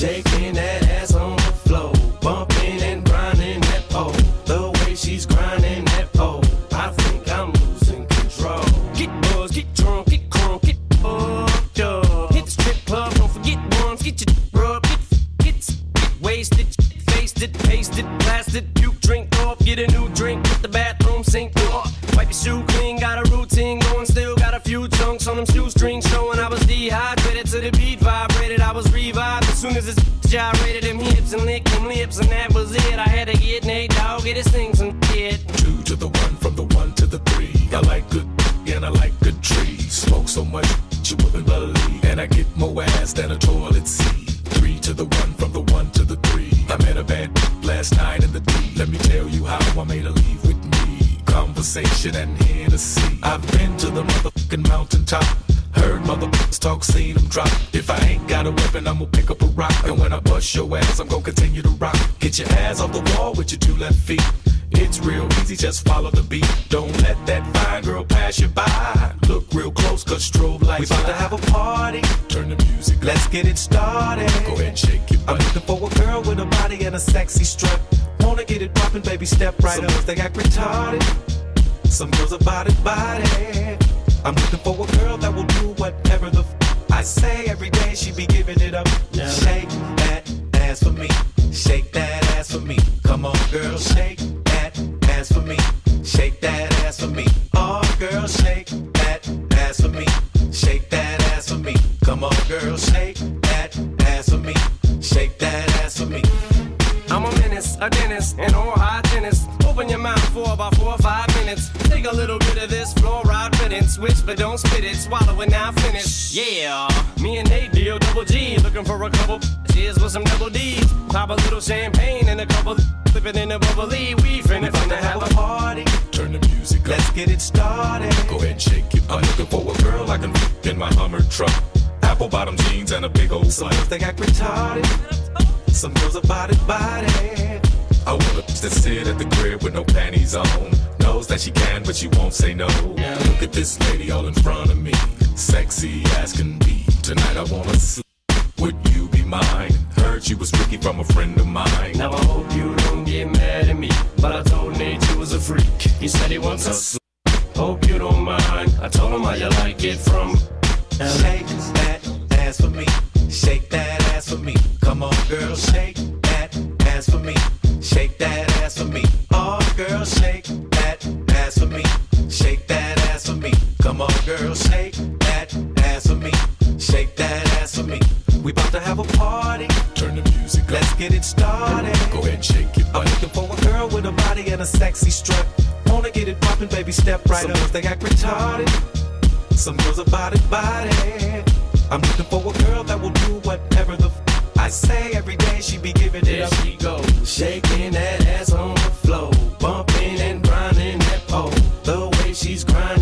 Shaking that ass on the floor, bumping and grinding that pole. The way she's grinding that pole, I think I'm losing control. Get buzzed, get drunk, get crunk, get fucked up. Hit the strip club, don't forget ones, get your rub, get get, get wasted, faced it, pasted, blasted, puke, drink off, get a new drink, gyrated them hips and licked them lips, and that was it. I had to get Nate Dogg, his things and shit. Two to the one, from the one to the three. I like good and I like good trees. Smoke so much you wouldn't believe. And I get more ass than a toilet seat. Three to the one, from the one to the three. I met a bad last night in the D. Let me tell you how I made her leave with me. Conversation and Hennessy. I've been to the motherfucking mountaintop. Heard motherfuckers talk, seen them drop. If I ain't got a weapon, I'ma pick up a rock. And when I bust your ass, I'm gonna continue to rock. Get your ass off the wall with your two left feet. It's real easy, just follow the beat. Don't let that fine girl pass you by. Look real close, cause strobe lights. We about to have a party, Turn the music up. let's get it started. Go ahead and shake your I'm looking for a girl with a body and a sexy strut. Wanna get it poppin', baby, step right Some up. They act retarded. Some girls about it body. I'm looking for a girl that will do whatever the f- I say every day. She be giving it up. Shake that ass for me. Shake that ass for me. Come on, girl, shake that ass for me. Shake that ass for me. Oh, girl, shake that ass for me. Shake a menace, dentist, and oral hygienist. Open your mouth for about four or five minutes. Take a little bit of this fluoride riddance. Switch, but don't spit it. Swallow it now, finish. Yeah, me and Nate deal double G. Looking for a couple cheers with some double D's. Pop a little champagne and a couple flip it in a bubbly. We finna, finna have a party. Turn the music up. Let's get it started. Go ahead and shake it. I'm looking for a girl I can f- in my Hummer truck. Apple bottom jeans and a big old Some slut. they act retarded. Some girls about it body. I want a that sit at the crib with no panties on. Knows that she can, but she won't say no. Look at this lady all in front of me. Sexy as can be. Tonight I wanna sleep. Would you be mine? Heard she was tricky from a friend of mine. Now I hope you don't get mad at me, but I told Nate you was a freak. He said he wants us. Hope you don't mind. I told him how you like it from. Shake that ass for me. Shake that ass for me. Girl, shake that ass for me. Shake that ass for me. Oh, girl, shake that ass for me. Shake that ass for me. Come on, girl, shake that ass for me. Shake that ass for me. We about to have a party. Turn the music up. Let's get it started. Go ahead and shake your I'm looking for a girl with a body and a sexy strut. Wanna get it poppin', baby, step right Some up. Some girls they act retarded. Some girls about it body. I'm looking for a girl that will do whatever the I say every day she be giving it up. She go shaking that ass on the floor, bumping and grinding that pole. The way she's grinding